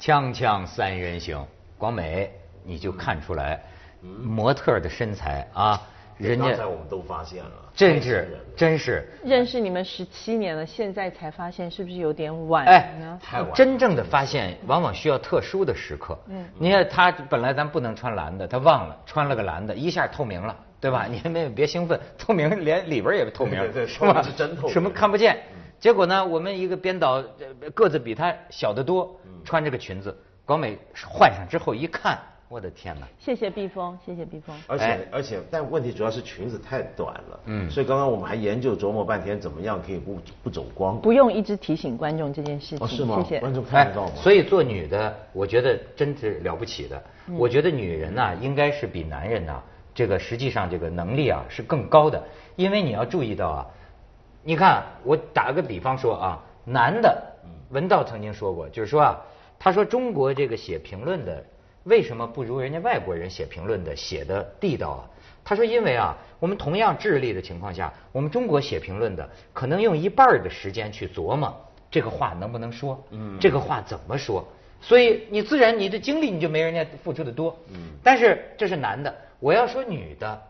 锵锵三人行，广美你就看出来，模特的身材啊，人家刚才我们都发现了，真是真是，认识你们十七年了，现在才发现是不是有点晚哎呢？，太晚真正的发现往往需要特殊的时刻。嗯，你看他本来咱不能穿蓝的，他忘了穿了个蓝的，一下透明了，对吧？你们别兴奋，透明连里边也透明，对对对是吧？是真透明什么看不见？结果呢，我们一个编导呃个子比他小得多，穿这个裙子，广美换上之后一看，我的天哪！谢谢毕峰，谢谢毕峰。而且、哎而且，但问题主要是裙子太短了，嗯嗯，所以刚刚我们还研究琢磨半天，怎么样可以不不走光。不用一直提醒观众这件事情，哦，是吗？谢谢。观众看得到吗？所以做女的，我觉得真是了不起的。嗯我觉得女人呐、应该是比男人呐、这个实际上这个能力啊是更高的。因为你要注意到啊，你看我打个比方说啊，男的，文道曾经说过，就是说啊，他说中国这个写评论的为什么不如人家外国人写评论的写的地道啊？他说因为啊，我们同样智力的情况下，我们中国写评论的可能用一半儿的时间去琢磨这个话能不能说，嗯，这个话怎么说，所以你自然你的精力你就没人家付出的多，嗯，但是这是男的，我要说女的。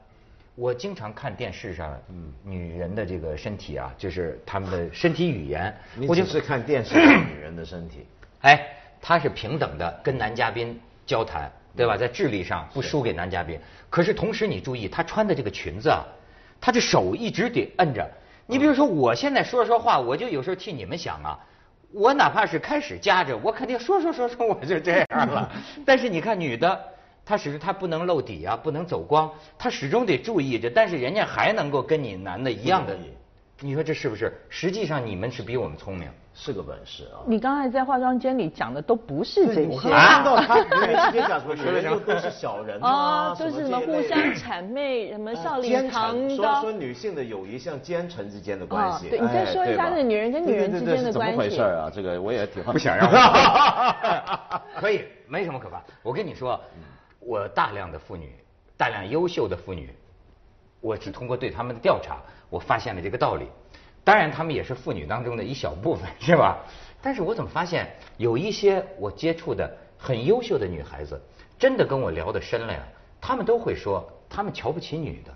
我经常看电视上，嗯，女人的这个身体啊，就是她们的身体语言，我就是看电视上 女人的身体，哎，她是平等的跟男嘉宾交谈，对吧？在智力上不输给男嘉宾。可是同时你注意，她穿的这个裙子啊，她这手一直得摁着。你比如说，我现在说说话，我就有时候替你们想啊，我哪怕是开始夹着，我肯定说说说说我就这样了。但是你看女的。她始终他不能露底啊，不能走光，他始终得注意着，但是人家还能够跟你男的一样的你说这是不是？实际上你们是比我们聪明。是个本事啊。你刚才在化妆间里讲的都不是这些我刚刚听到他直接讲什么，女 都是小人啊，都是什么互相谄媚，什么笑里奸藏臣，说说。女性的友谊像奸臣之间的关系。哦对你再哎说一下那女人跟女人之间的对对对是怎么关系回事啊？这个我也挺不想让 可以，没什么可怕。我跟你说，我大量的妇女，大量优秀的妇女，我只通过对他们的调查，我发现了这个道理。当然，她们也是妇女当中的一小部分，是吧？但是我怎么发现有一些我接触的很优秀的女孩子，真的跟我聊得深了呀，她们都会说，她们瞧不起女的。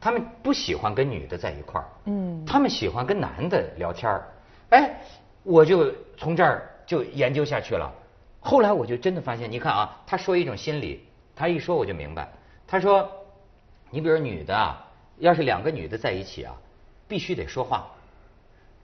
她们不喜欢跟女的在一块儿，嗯她们喜欢跟男的聊天儿。哎，我就从这儿就研究下去了。后来我就真的发现，你看啊，他说一种心理，他一说我就明白。他说，你比如女的啊，要是两个女的在一起啊，必须得说话。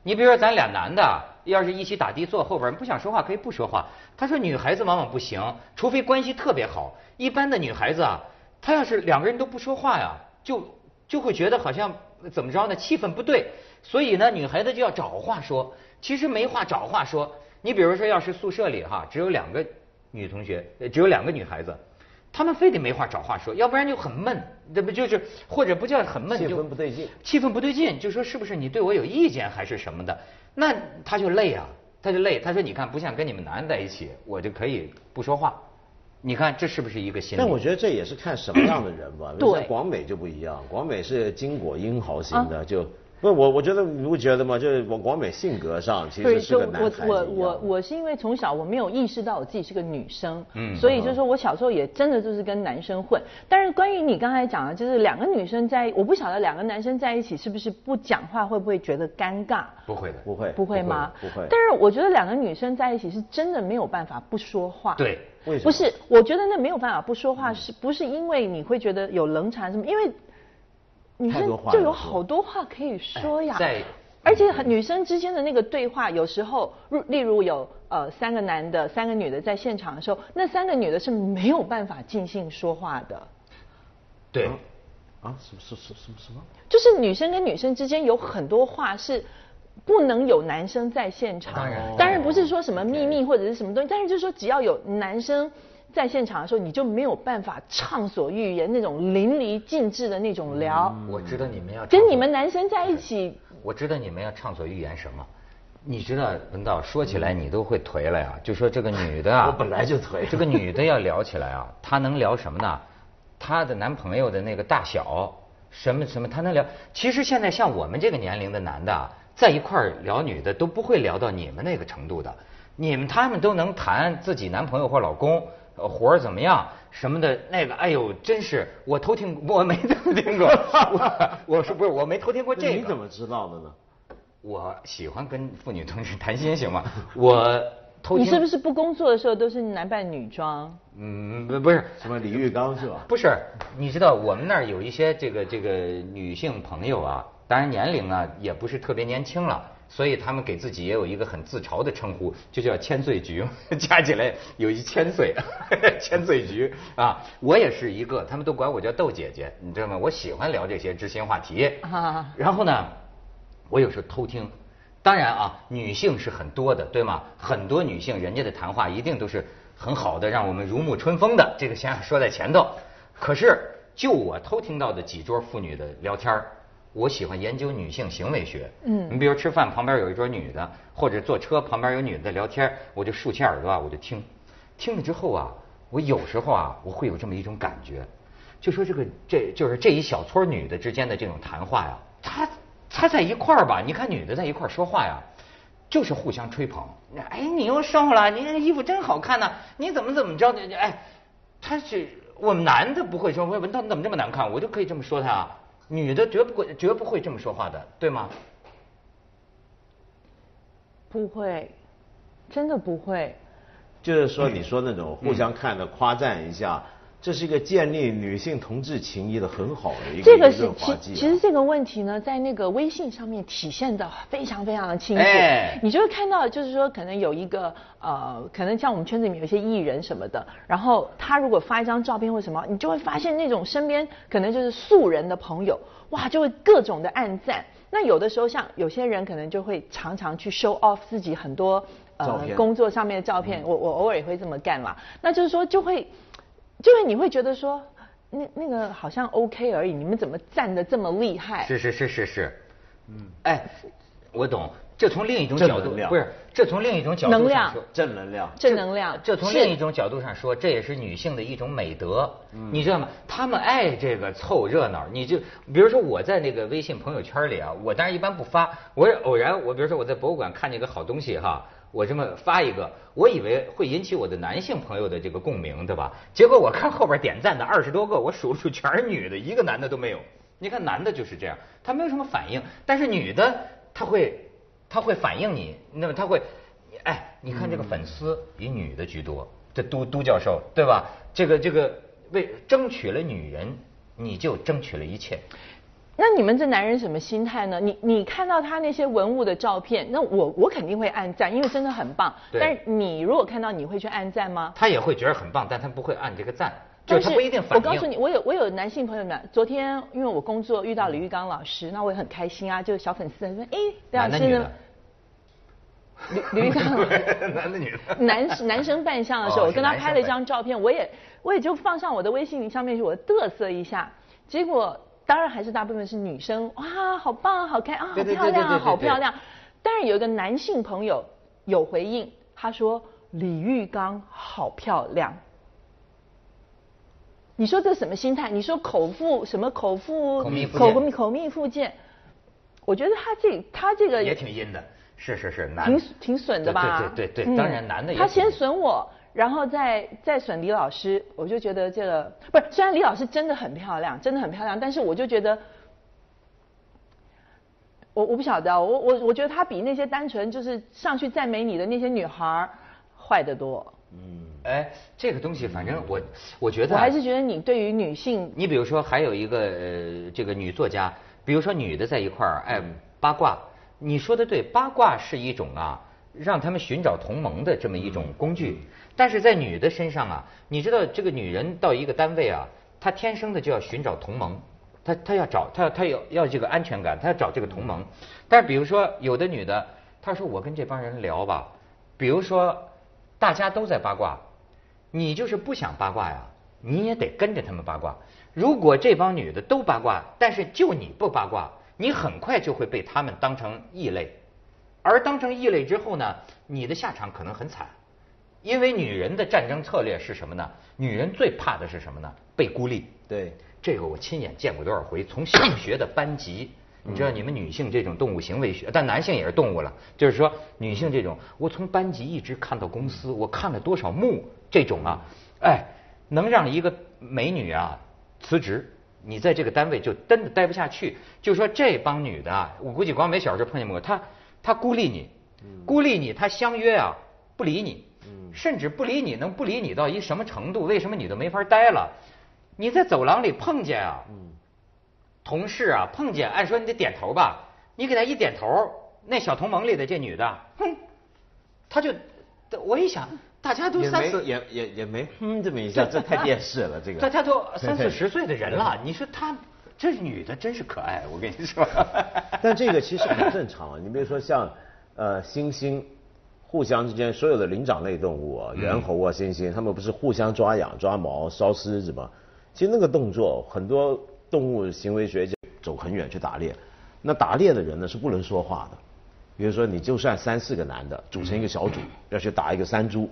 你比如说咱俩男的，要是一起打的坐后边，不想说话可以不说话。他说女孩子往往不行，除非关系特别好。一般的女孩子啊，她要是两个人都不说话呀，就就会觉得好像怎么着呢，气氛不对。所以呢，女孩子就要找话说。其实没话找话说。你比如说，要是宿舍里哈只有两个女同学，呃只有两个女孩子，她们非得没话找话说，要不然就很闷，这不就是或者不叫很闷，气就氛不对劲气氛不对劲，就说是不是你对我有意见还是什么的？那她就累啊，她就累。她说你看，不像跟你们男的在一起，我就可以不说话。你看这是不是一个心理？但我觉得这也是看什么样的人吧。对广美就不一样，广美是巾帼英豪型的，就不我我觉得你不觉得吗？就是我广美性格上其实是我个男孩子一样我我我是因为从小我没有意识到我自己是个女生，嗯所以就是说我小时候也真的就是跟男生混。但是关于你刚才讲的，就是两个女生在，我不晓得两个男生在一起是不是不讲话会不会觉得尴尬？不会的，不会不会吗？不会。但是我觉得两个女生在一起是真的没有办法不说话。对，为什么不是，我觉得那没有办法不说话，是不是因为你会觉得有冷场什么？因为女生就有好多话可以说呀。而且女生之间的那个对话，有时候，例如有呃三个男的、三个女的在现场的时候，那三个女的是没有办法尽兴说话的。对，啊，什么什什什么什么？就是女生跟女生之间有很多话是不能有男生在现场。当然当然不是说什么秘密或者是什么东西，但是就是说只要有男生在现场的时候，你就没有办法畅所欲言那种淋漓尽致的那种聊。我知道你们要跟你们男生在一起，我知道你们要畅所欲言什么。你知道文道说起来你都会颓了呀，就说这个女的啊，我本来就颓这个女的要聊起来啊，她能聊什么呢？她的男朋友的那个大小，什么什么，她能聊。其实现在像我们这个年龄的男的啊，在一块儿聊女的都不会聊到你们那个程度的。你们他们都能谈自己男朋友或老公呃活儿怎么样什么的，那个哎呦，真是我偷听我没偷听过，我我说不是我没偷听过这个。你怎么知道的呢？我喜欢跟妇女同志谈心，行吗？我偷听。你是不是不工作的时候都是男扮女装？嗯，不不是，什么李玉刚是吧？不是，你知道我们那儿有一些这个这个女性朋友啊，当然年龄啊也不是特别年轻了，所以他们给自己也有一个很自嘲的称呼，就叫千岁菊，加起来有一千岁，千岁菊啊。我也是一个，他们都管我叫豆姐姐，你知道吗？我喜欢聊这些知心话题。啊然后呢，我有时候偷听，当然啊，女性是很多的，对吗？很多女性人家的谈话一定都是很好的，让我们如沐春风的，这个先说在前头。可是就我偷听到的几桌妇女的聊天儿我喜欢研究女性行为学。嗯你比如吃饭旁边有一桌女的，或者坐车旁边有女的聊天我就竖起耳朵啊，我就听。听了之后啊，我有时候啊，我会有这么一种感觉，就说这个这就是这一小撮女的之间的这种谈话呀，她她在一块儿吧，你看女的在一块儿说话呀，就是互相吹捧。哎，你又瘦了，你这衣服真好看呐、你怎么怎么着的？哎，他是我们男的不会说，我文涛你怎么这么难看？我就可以这么说他啊。女的绝不会绝不会这么说话的，对吗？不会，真的不会。就是说，你说那种互相看着夸赞一下，这是一个建立女性同志情谊的很好的一个一这个是。其其实这个问题呢，在那个微信上面体现的非常非常的清楚。哎你就会看到，就是说可能有一个呃，可能像我们圈子里面有一些艺人什么的，然后他如果发一张照片或什么，你就会发现那种身边可能就是素人的朋友，哇，就会各种的暗赞。那有的时候像有些人可能就会常常去 show off 自己很多呃工作上面的照片，我我偶尔也会这么干嘛。那就是说就会，就是你会觉得说，那那个好像 OK 而已，你们怎么站的这么厉害？是是是是是，嗯，哎，我懂。这从另一种角度不是，这从另一种角度能量上说，正能量。正能量。这从另一种角度上说，这也是女性的一种美德，你知道吗？她们爱这个凑热闹。你就比如说我在那个微信朋友圈里啊，我当然一般不发，我是偶然，我比如说我在博物馆看见一个好东西哈，我这么发一个，我以为会引起我的男性朋友的这个共鸣，对吧？结果我看后边点赞的二十多个，我数数全是女的，一个男的都没有。你看男的就是这样，他没有什么反应，但是女的他会，他会反应你，那么他会，哎，你看这个粉丝以女的居多，这都都教授对吧？这个这个为争取了女人，你就争取了一切。那你们这男人什么心态呢？你你看到他那些文物的照片，那我我肯定会按赞，因为真的很棒。对但是你如果看到，你会去按赞吗？他也会觉得很棒，但他不会按这个赞，就是他不一定反应。我告诉你，我有我有男性朋友们，昨天因为我工作遇到李玉刚老师，那我也很开心啊，就是小粉丝说，哎，李老师呢男的女的？吕吕玉刚 男的女的？男男生扮相的时候，哦我跟他拍了一张照片，我也我也就放上我的微信上面去，我嘚瑟一下，结果当然还是大部分是女生，哇，好棒啊，好看啊，好漂亮啊，好漂亮。但是有一个男性朋友有回应，他说李玉刚好漂亮。你说这什么心态？你说口腹什么口腹口蜜口蜜口蜜腹剑？我觉得他这他这个也挺阴的，是是是，男挺挺损的吧？对对对，当然男的也他先损我，然后再再损李老师，我就觉得这个不是，虽然李老师真的很漂亮，真的很漂亮，但是我就觉得。我我不晓得啊，我我我觉得她比那些单纯就是上去赞美你的那些女孩坏得多。嗯哎，这个东西反正我我觉得啊我还是觉得你对于女性，你比如说，还有一个呃，这个女作家，比如说女的在一块儿，哎，八卦，你说的对，八卦是一种啊，让他们寻找同盟的这么一种工具。但是在女的身上啊，你知道这个女人到一个单位啊，她天生的就要寻找同盟，她她要找她要她要要这个安全感，她要找这个同盟。但是比如说有的女的，她说我跟这帮人聊吧，比如说大家都在八卦，你就是不想八卦呀，你也得跟着他们八卦。如果这帮女的都八卦，但是就你不八卦，你很快就会被他们当成异类。而当成异类之后呢，你的下场可能很惨，因为女人的战争策略是什么呢？女人最怕的是什么呢？被孤立。对，这个我亲眼见过多少回，从小学的班级你知道你们女性这种动物行为学，但男性也是动物了，就是说女性这种，我从班级一直看到公司，我看了多少幕这种啊，哎，能让一个美女啊辞职，你在这个单位就真的待不下去。就说这帮女的啊，我估计光美小时候碰见过，她她孤立你，孤立你，她相约啊不理你，甚至不理你，能不理你到一什么程度？为什么你都没法待了？你在走廊里碰见啊，同事啊碰见，按说你得点头吧，你给他一点头，那小同盟里的这女的，哼，他就，我一想，大家都三四，也也也没哼这么一下，这太电视了，这个。大家都 三四十岁的人了，你说她这女的真是可爱，我跟你说。但这个其实很正常啊，你比如说像呃猩猩，互相之间所有的灵长类动物啊，猿猴啊、猩猩，它们不是互相抓痒、抓毛、烧狮子吗？其实那个动作，很多动物行为学家走很远去打猎，那打猎的人呢是不能说话的。比如说，你就算三四个男的组成一个小组，要去打一个山猪，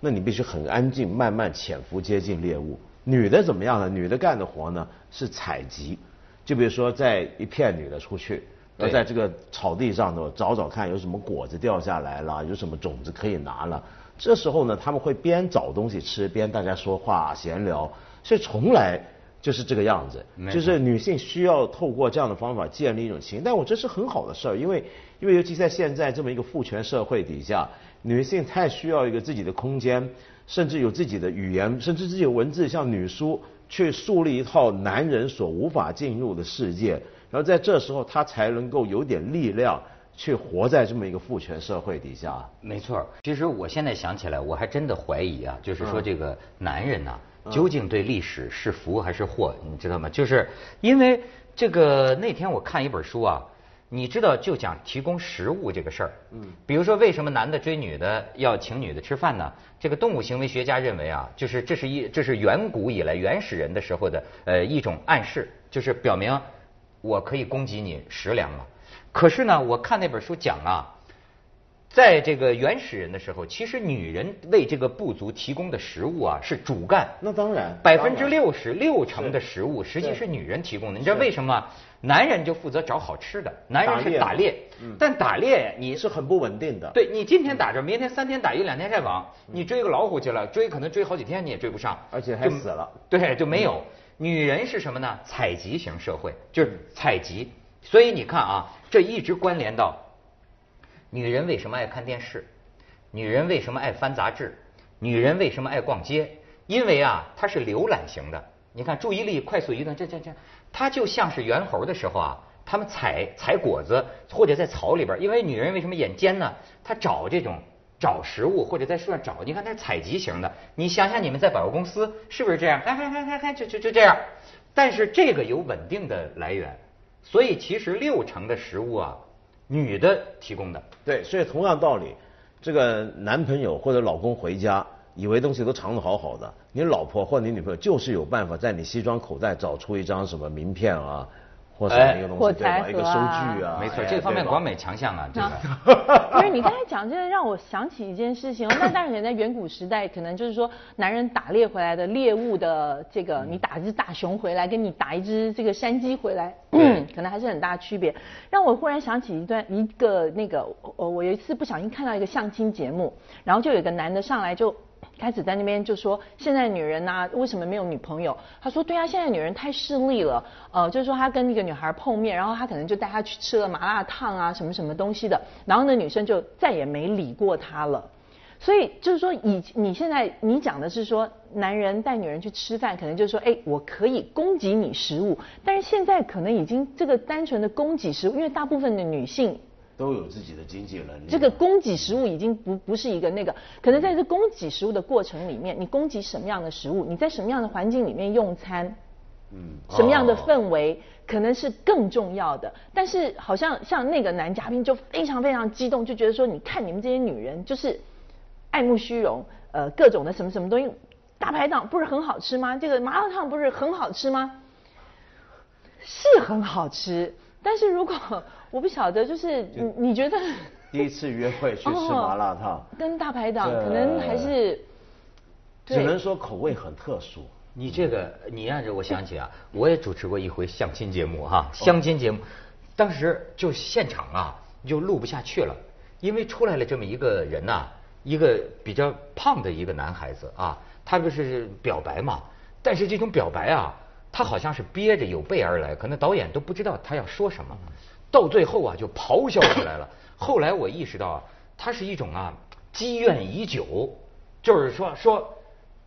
那你必须很安静，慢慢潜伏接近猎物。女的怎么样呢？女的干的活呢是采集，就比如说在一片女的出去，要在这个草地上头找找看有什么果子掉下来了，有什么种子可以拿了。这时候呢，他们会边找东西吃，边大家说话闲聊，所以从来就是这个样子。就是女性需要透过这样的方法建立一种情，但我这是很好的事儿，因为因为尤其在现在这么一个父权社会底下，女性太需要一个自己的空间，甚至有自己的语言，甚至自己的文字，像女书去树立一套男人所无法进入的世界，然后在这时候他才能够有点力量去活在这么一个父权社会底下。没错儿，其实我现在想起来，我还真的怀疑啊，就是说嗯这个男人呐、究竟对历史是福还是祸，你知道吗？就是因为这个那天我看一本书啊，你知道就讲提供食物这个事儿，嗯，比如说为什么男的追女的要请女的吃饭呢？这个动物行为学家认为啊，就是这是一这是远古以来原始人的时候的呃一种暗示，就是表明我可以供给你食粮嘛。可是呢，我看那本书讲啊。在这个原始人的时候，其实女人为这个部族提供的食物啊是主干，那当然百分之六十六成的食物实际是女人提供的。你知道为什么？男人就负责找好吃的，男人是打打猎猎，但打猎你你是很不稳定的。对你今天打着，明天三天打鱼两天晒网，你追个老虎去了，追可能追好几天你也追不上，而且还死了。对，就没有。女人是什么呢？采集型社会，就是采集。所以你看啊，这一直关联到女人为什么爱看电视，女人为什么爱翻杂志，女人为什么爱逛街？因为啊，她是浏览型的。你看，注意力快速移动，这这这，它就像是猿猴的时候啊，他们采采果子或者在草里边儿。因为女人为什么眼尖呢？她找这种找食物或者在树上找，你看它是采集型的。你想想你们在百货公司是不是这样？看看看看看，就就就这样。但是这个有稳定的来源，所以其实六成的食物啊，女的提供的。对，所以同样道理，这个男朋友或者老公回家，以为东西都藏得好好的，你老婆或你女朋友就是有办法在你西装口袋找出一张什么名片啊，或什么一个东西，对吧？一个收据啊，没错，哎这方面广美强项啊，这啊个。不是你刚才讲这个让我想起一件事情哦，那当然可能在远古时代，可能就是说男人打猎回来的猎物的这个，你打一只大熊回来，跟你打一只这个山鸡回来，可能还是很大区别。让我忽然想起一段一个那个，我我有一次不小心看到一个相亲节目，然后就有个男的上来就。开始在那边就说，现在女人呐、为什么没有女朋友？他说，对啊，现在女人太势利了，呃，就是说他跟一个女孩碰面，然后他可能就带她去吃了麻辣烫啊，什么什么东西的，然后那女生就再也没理过他了。所以就是说，以你现在你讲的是说，男人带女人去吃饭，可能就是说，哎，我可以供给你食物，但是现在可能已经这个单纯的供给食物，因为大部分的女性都有自己的经济能力。这个供给食物已经不不是一个那个，可能在这供给食物的过程里面，你供给什么样的食物，你在什么样的环境里面用餐，嗯，什么样的哦氛围，可能是更重要的。但是好像像那个男嘉宾就非常非常激动，就觉得说，你看你们这些女人就是爱慕虚荣，呃，各种的什么什么东西，大排档不是很好吃吗？这个麻辣烫不是很好吃吗？是很好吃，但是如果我不晓得，就是你你觉得？第一次约会去吃麻辣烫，哦跟大排档可能还是只能说口味很特殊。你这个，你让着我想起啊，我也主持过一回相亲节目哈，相亲节目，当时就现场啊就录不下去了，因为出来了这么一个人呐、一个比较胖的一个男孩子啊，他不是表白嘛，但是这种表白啊，他好像是憋着有备而来，可能导演都不知道他要说什么，到最后啊就咆哮出来了。后来我意识到啊，他是一种啊积怨已久，就是说说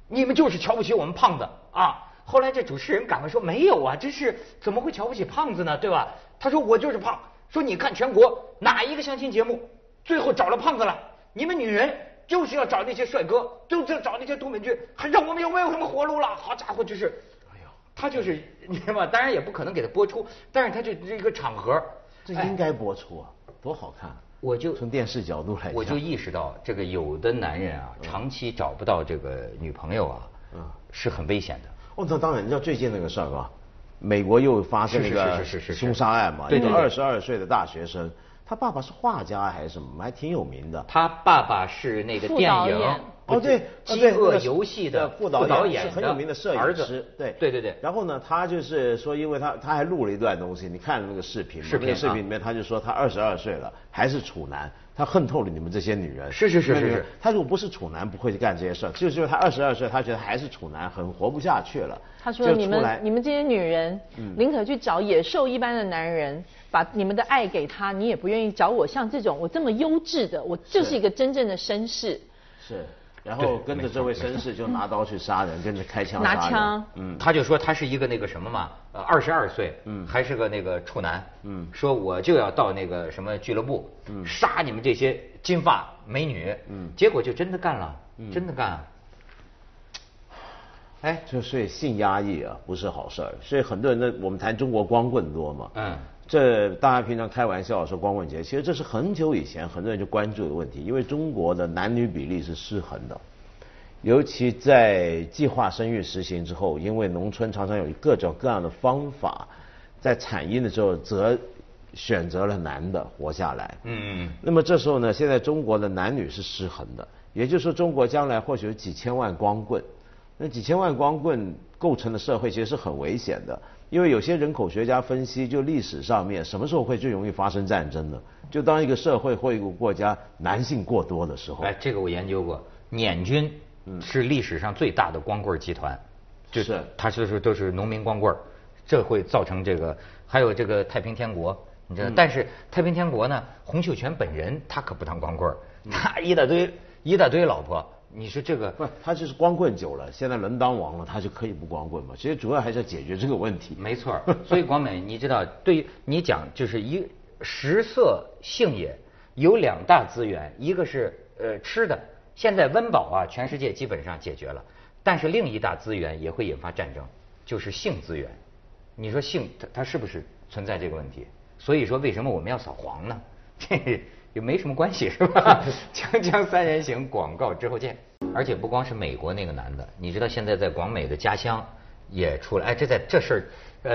你们就是瞧不起我们胖子啊。后来这主持人赶快说没有啊，这是怎么会瞧不起胖子呢？对吧？他说我就是胖。说你看全国哪一个相亲节目最后找了胖子了？你们女人就是要找那些帅哥，就是要找那些东北剧，还让我们有没有什么活路了？好家伙，就是，哎呦，他就是 你知道吗？当然也不可能给他播出，但是他就这个场合，这应该播出啊，多好看！我就从电视角度来讲，我就意识到，这个有的男人啊，长期找不到这个女朋友啊，嗯是很危险的。哦，那当然，你知道最近那个事儿吧？美国又发生那个是是是是是凶杀案嘛，一个对对对二十二岁的大学生，他爸爸是画家还是什么，还挺有名的。他爸爸是那个电影哦，对，《哦饥饿游戏》的副导导演是很有名的摄影师，对对对对。然后呢，他就是说，因为他他还录了一段东西，你看了那个视频？视频那个视啊频里面他就说他二十二岁了，还是处男，他恨透了你们这些女人。是是是是是他如果不是处男，不会去干这些事儿。就是就是他二十二岁，他觉得还是处男，很活不下去了。他说：“你们你们这些女人，宁可去找野兽一般的男人，把你们的爱给他，你也不愿意找我像这种我这么优质的，我就是一个真正的绅士。是，然后跟着这位绅士就拿刀去杀人，跟着开枪拿杀人。枪。嗯，他就说他是一个那个什么嘛，呃，二十二岁，嗯，还是个那个处男，嗯。说我就要到那个什么俱乐部，嗯，杀你们这些金发美女，嗯。结果就真的干了，真的干。了。哎，就所以性压抑啊不是好事儿，所以很多人呢，我们谈中国光棍多嘛，嗯，这大家平常开玩笑说光棍节，其实这是很久以前很多人就关注的问题，因为中国的男女比例是失衡的，尤其在计划生育实行之后，因为农村常常有各种各样的方法，在产婴的时候则选择了男的活下来，嗯，那么这时候呢，现在中国的男女是失衡的，也就是说，中国将来或许有几千万光棍，那几千万光棍构成的社会其实是很危险的，因为有些人口学家分析，就历史上面什么时候会最容易发生战争呢？就当一个社会或一个国家男性过多的时候。哎，这个我研究过，捻军是历史上最大的光棍集团，就是他就是都是农民光棍，这会造成这个，还有这个太平天国，你知道，但是太平天国呢，洪秀全本人他可不当光棍儿，他一大堆一大堆老婆，你说这个不，他就是光棍久了，现在轮当王了，他就可以不光棍嘛。其实主要还是要解决这个问题。没错，所以广美，你知道，对于你讲就是一食色性也，有两大资源，一个是呃吃的，现在温饱啊，全世界基本上解决了，但是另一大资源也会引发战争，就是性资源。你说性它它是不是存在这个问题？所以说为什么我们要扫黄呢？这 也没什么关系 是吧？锵锵三人行广告之后见。而且不光是美国那个男的，你知道现在在广美的家乡也出来，哎，这在这事儿，呃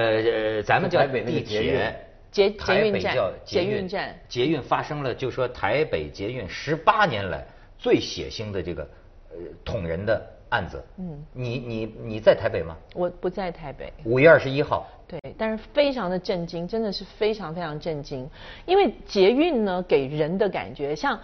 呃，咱们叫那个地铁。捷台北捷运站叫捷捷运站捷运发生了，就说台北捷运十八年来最血腥的这个呃捅人的案子。嗯，你你你在台北吗？我不在台北。五月二十一号，对，但是非常的震惊，真的是非常非常震惊，因为捷运呢给人的感觉像。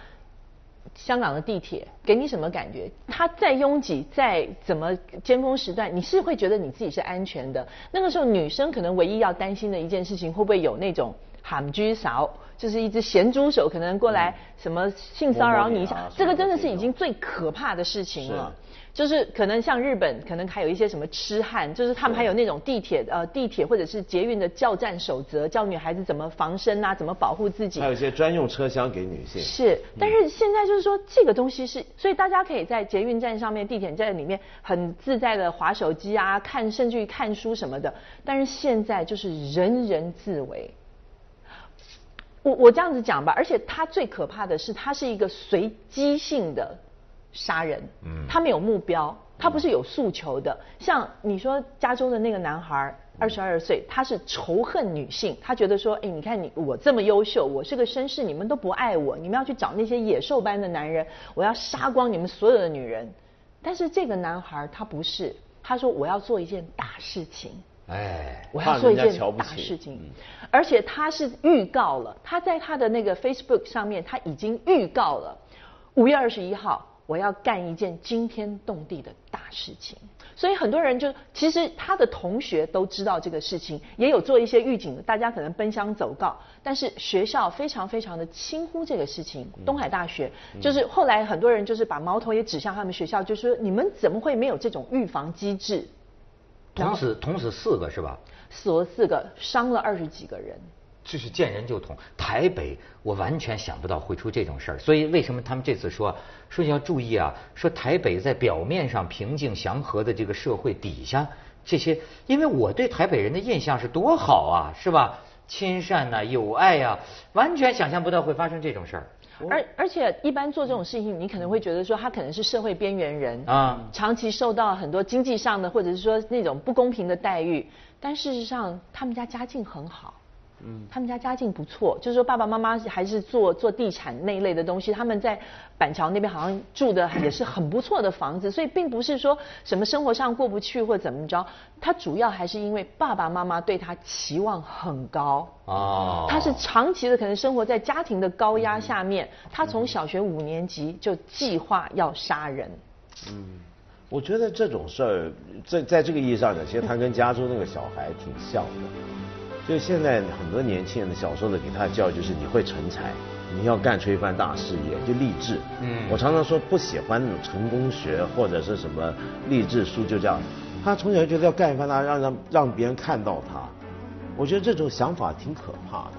香港的地铁给你什么感觉？它再拥挤，再怎么尖峰时段，你是会觉得你自己是安全的。那个时候，女生可能唯一要担心的一件事情，会不会有那种喊居勺，就是一只咸猪手可能过来什么性骚扰你一下这个真的是已经最可怕的事情了。是就是可能像日本，可能还有一些什么痴汉，就是他们还有那种地铁呃地铁或者是捷运的教战守则，教女孩子怎么防身啊，怎么保护自己还。有一些专用车厢给女性。是，但是现在就是说这个东西是，所以大家可以在捷运站上面、地铁站里面很自在的划手机啊，看甚至于看书什么的。但是现在就是人人自危。我我这样子讲吧，而且它最可怕的是，它是一个随机性的杀人，嗯，他没有目标，他不是有诉求的。像你说加州的那个男孩，二十二岁，他是仇恨女性，他觉得说，哎，你看你我这么优秀，我是个绅士，你们都不爱我，你们要去找那些野兽般的男人，我要杀光你们所有的女人。但是这个男孩他不是，他说我要做一件大事情，哎，我要做一件大事情，而且他是预告了，他在他的那个 Facebook 上面他已经预告了，五月二十一号我要干一件惊天动地的大事情。所以很多人就其实他的同学都知道这个事情，也有做一些预警的，大家可能奔相走告，但是学校非常非常的轻忽这个事情。东海大学就是后来很多人就是把矛头也指向他们学校，就说你们怎么会没有这种预防机制？然后捅死捅死四个是吧？死了四个，伤了二十几个人。这是见人就捅。台北我完全想不到会出这种事儿，所以为什么他们这次说说你要注意啊？说台北在表面上平静祥和的这个社会底下，这些，因为我对台北人的印象是多好啊，是吧？亲善呐、友爱呀、完全想象不到会发生这种事儿而而且一般做这种事情，你可能会觉得说他可能是社会边缘人啊。长期受到很多经济上的或者是说那种不公平的待遇，但事实上他们家家境很好。嗯，他们家家境不错，就是说爸爸妈妈还是做做地产那一类的东西，他们在板桥那边好像住的也是很不错的房子，所以并不是说什么生活上过不去或怎么着，他主要还是因为爸爸妈妈对他期望很高。哦，他是长期的可能生活在家庭的高压下面，他从小学五年级就计划要杀人。嗯我觉得这种事儿，在在这个意义上讲，其实他跟加州那个小孩挺像的。就现在很多年轻人的小时候的给他的教育就是你会成才，你要干出一番大事业，就励志。嗯我常常说不喜欢那种成功学或者是什么励志书，就这样。他从小就觉得要干一番大，让让让别人看到他。我觉得这种想法挺可怕的，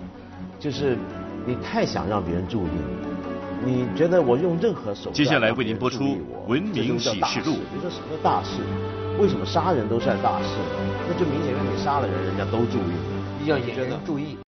就是你太想让别人注意你，你觉得我用任何手段接下来为您播出文明启示录事比如说什么叫大事？为什么杀人都算大事？那就明显因为你杀了人，人家都注意你。要引人注意。